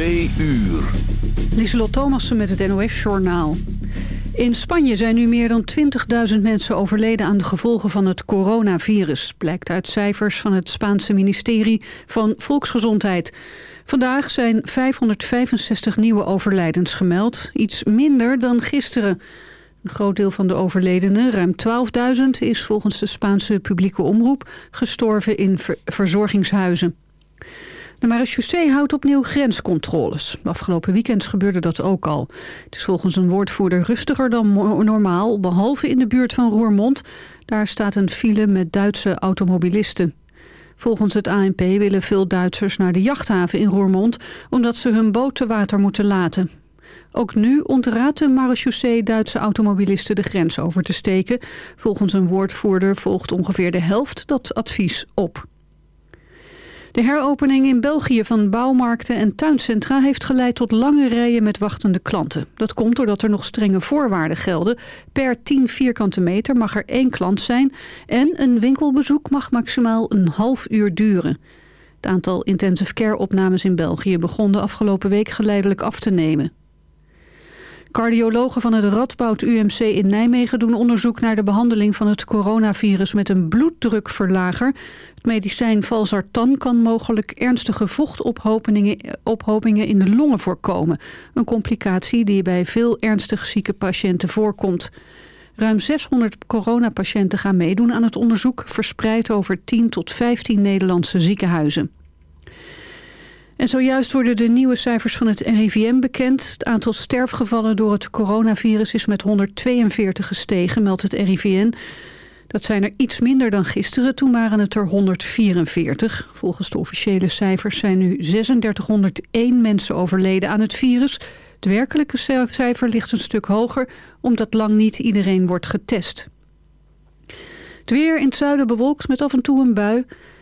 Twee uur. Lieselot Thomassen met het NOS-journaal. In Spanje zijn nu meer dan 20.000 mensen overleden aan de gevolgen van het coronavirus. Blijkt uit cijfers van het Spaanse ministerie van Volksgezondheid. Vandaag zijn 565 nieuwe overlijdens gemeld. Iets minder dan gisteren. Een groot deel van de overledenen, ruim 12.000, is volgens de Spaanse publieke omroep gestorven in verzorgingshuizen. De marechaussee houdt opnieuw grenscontroles. Afgelopen weekend gebeurde dat ook al. Het is volgens een woordvoerder rustiger dan normaal, behalve in de buurt van Roermond. Daar staat een file met Duitse automobilisten. Volgens het ANP willen veel Duitsers naar de jachthaven in Roermond... omdat ze hun boot te water moeten laten. Ook nu ontraadt de marechaussee Duitse automobilisten de grens over te steken. Volgens een woordvoerder volgt ongeveer de helft dat advies op. De heropening in België van bouwmarkten en tuincentra heeft geleid tot lange rijen met wachtende klanten. Dat komt doordat er nog strenge voorwaarden gelden. Per 10 vierkante meter mag er één klant zijn en een winkelbezoek mag maximaal een half uur duren. Het aantal intensive care opnames in België begon de afgelopen week geleidelijk af te nemen. Cardiologen van het Radboud UMC in Nijmegen doen onderzoek naar de behandeling van het coronavirus met een bloeddrukverlager. Het medicijn Valsartan kan mogelijk ernstige vochtophopingen in de longen voorkomen. Een complicatie die bij veel ernstig zieke patiënten voorkomt. Ruim 600 coronapatiënten gaan meedoen aan het onderzoek, verspreid over 10 tot 15 Nederlandse ziekenhuizen. En zojuist worden de nieuwe cijfers van het RIVM bekend. Het aantal sterfgevallen door het coronavirus is met 142 gestegen, meldt het RIVN. Dat zijn er iets minder dan gisteren, toen waren het er 144. Volgens de officiële cijfers zijn nu 3601 mensen overleden aan het virus. Het werkelijke cijfer ligt een stuk hoger, omdat lang niet iedereen wordt getest. Het weer in het zuiden bewolkt met af en toe een bui.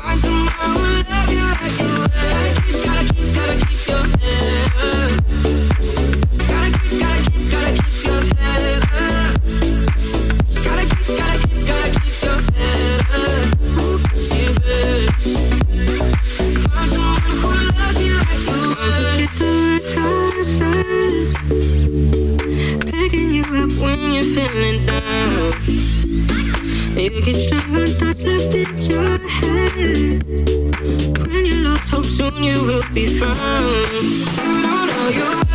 Find someone who love you like you were feeling down. You get strung thoughts left in your head. When you lost hope, soon you will be found. You don't know you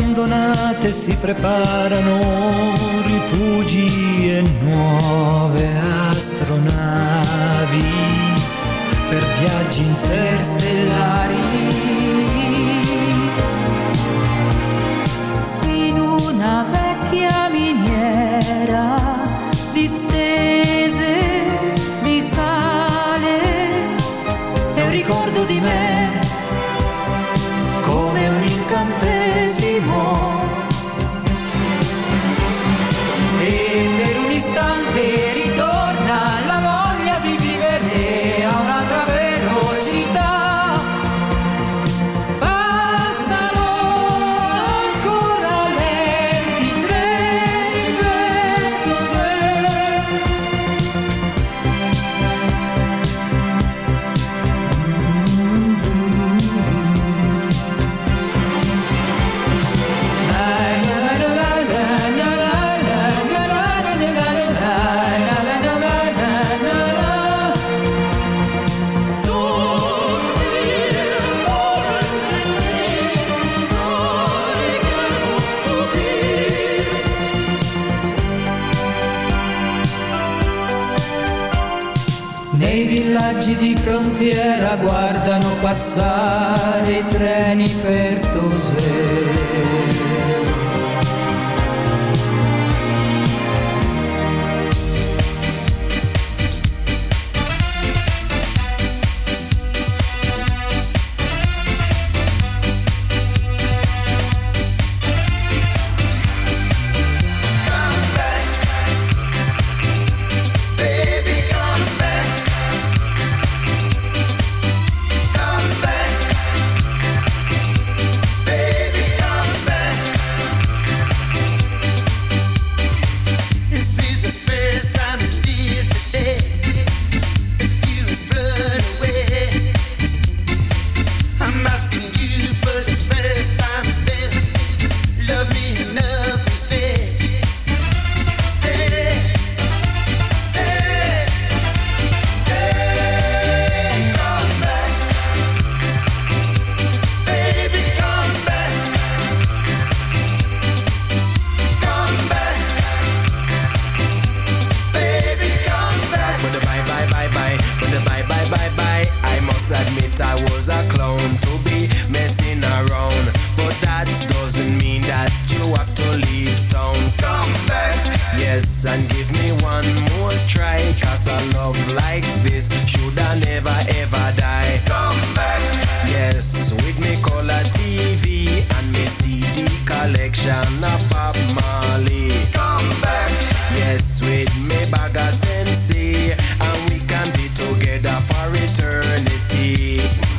abbandonate si preparano rifugi e nuove astronavi per viaggi interstellari. frontiera guardano passare i treni per Tosè. collection of Bob Marley. Come back. Yes, with me bag of sensei, and we can be together for eternity.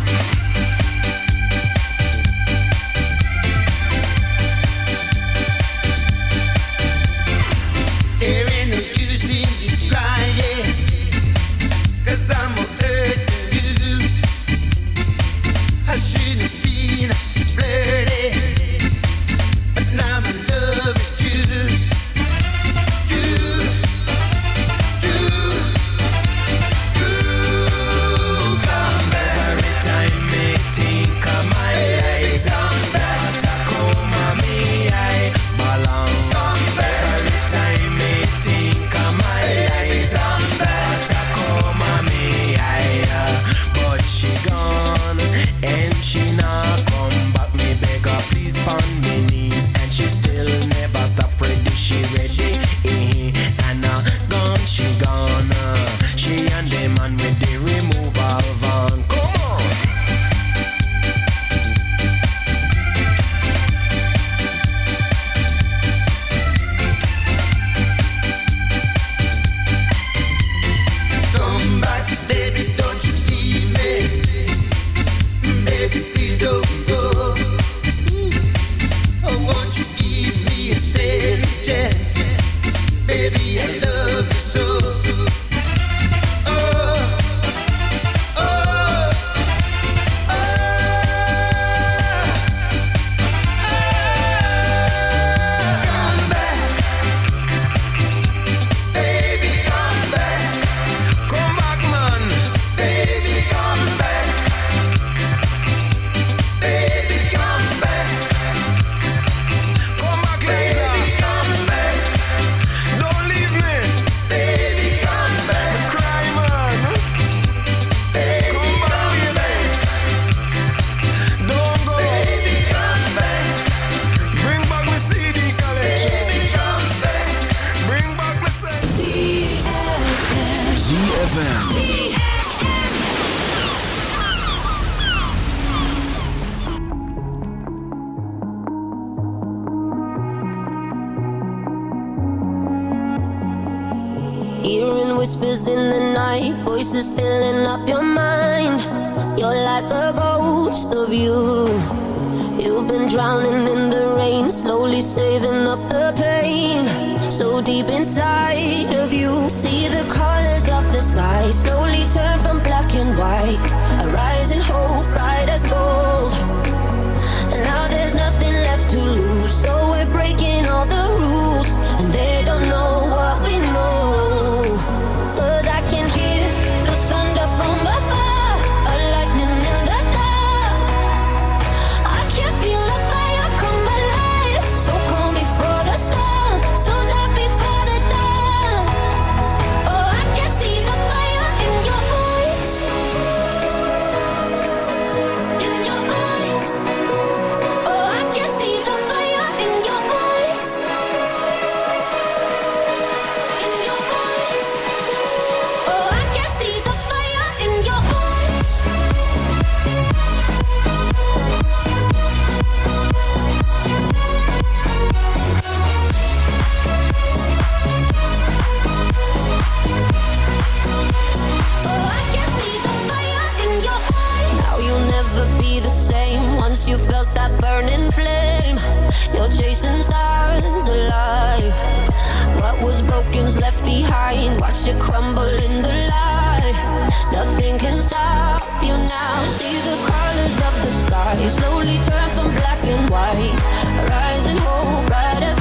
crying, watch it crumble in the light. Nothing can stop you now. See the colors of the sky slowly turn from black and white. Rising hope, bright as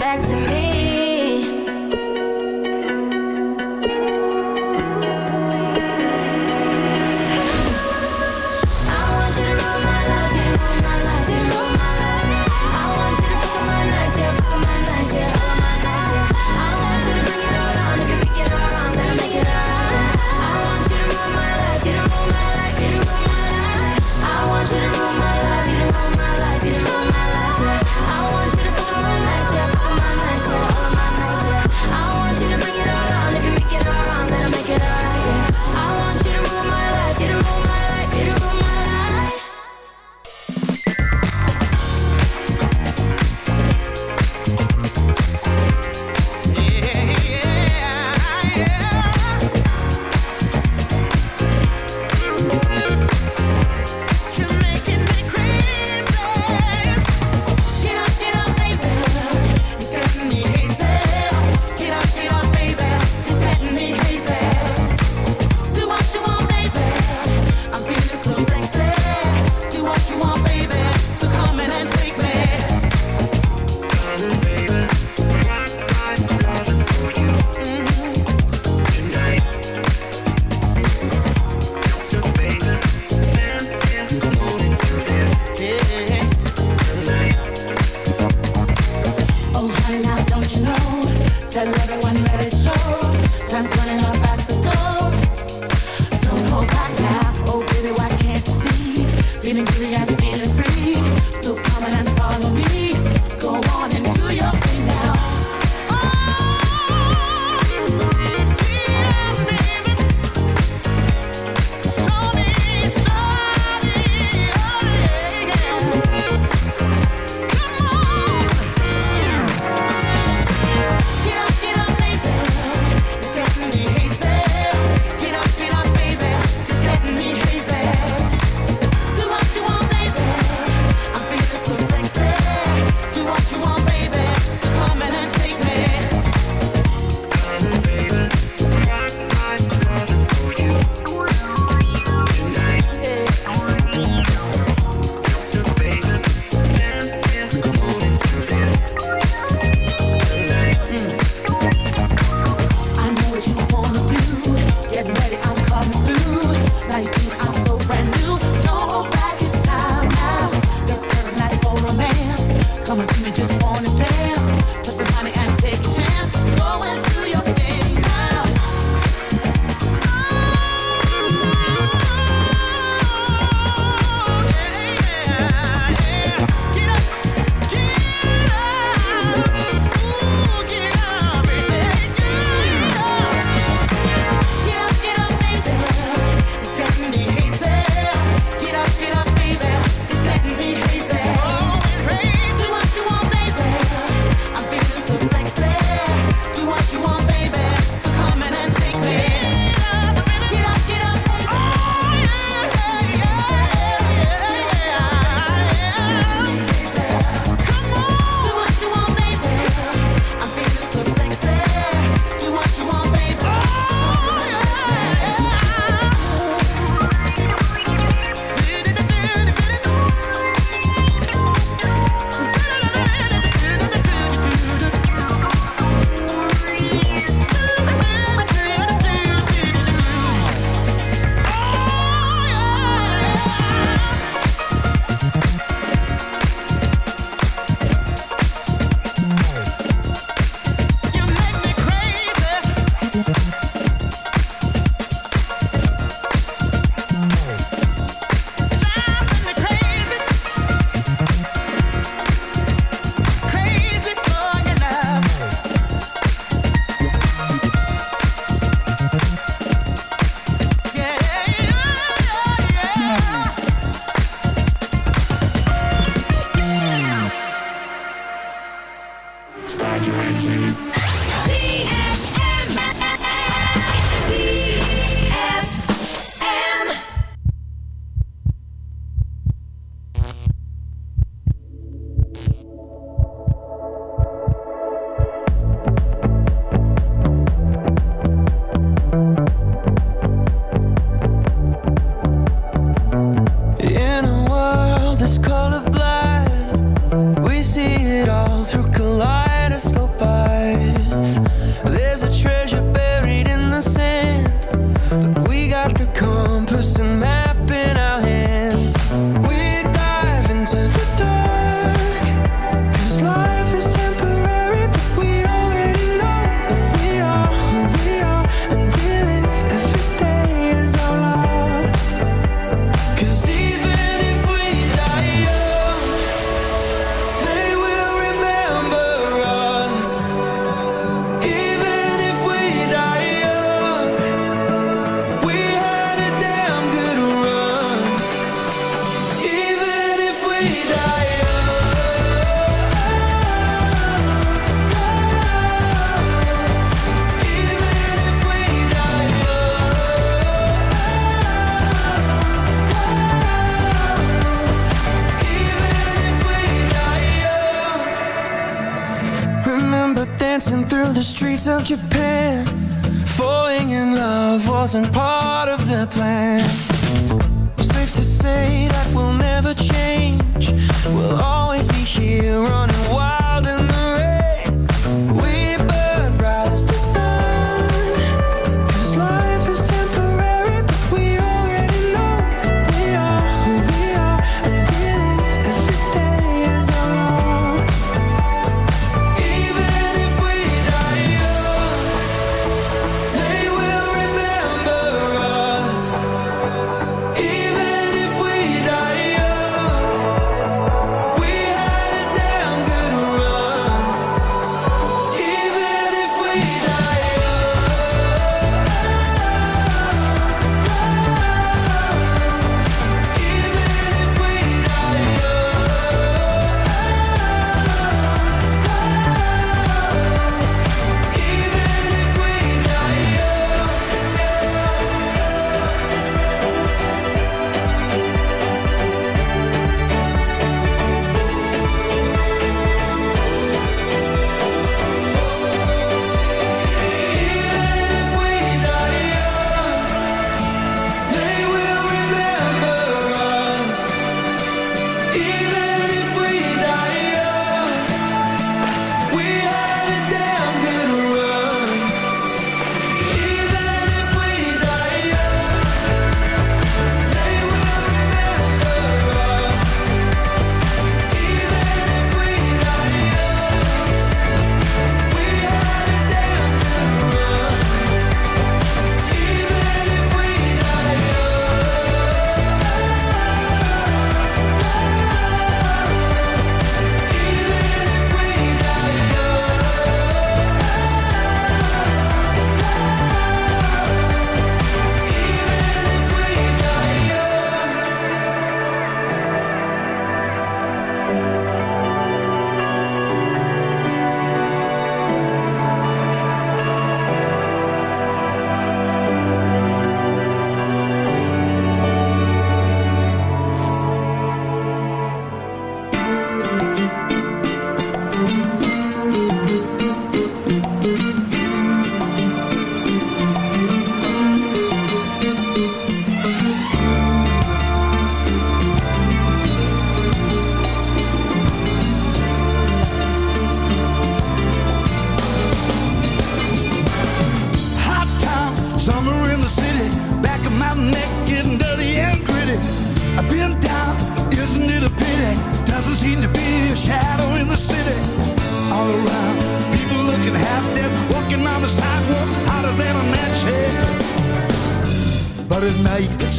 back to me.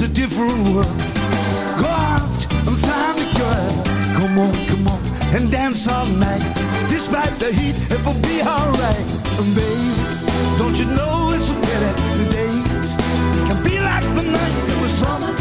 it's a different world. Go out and find a girl. Come on, come on, and dance all night. Despite the heat, it will be alright. And baby, don't you know it's a pity the days can be like the night. It was summer.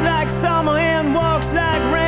like summer and walks like rain.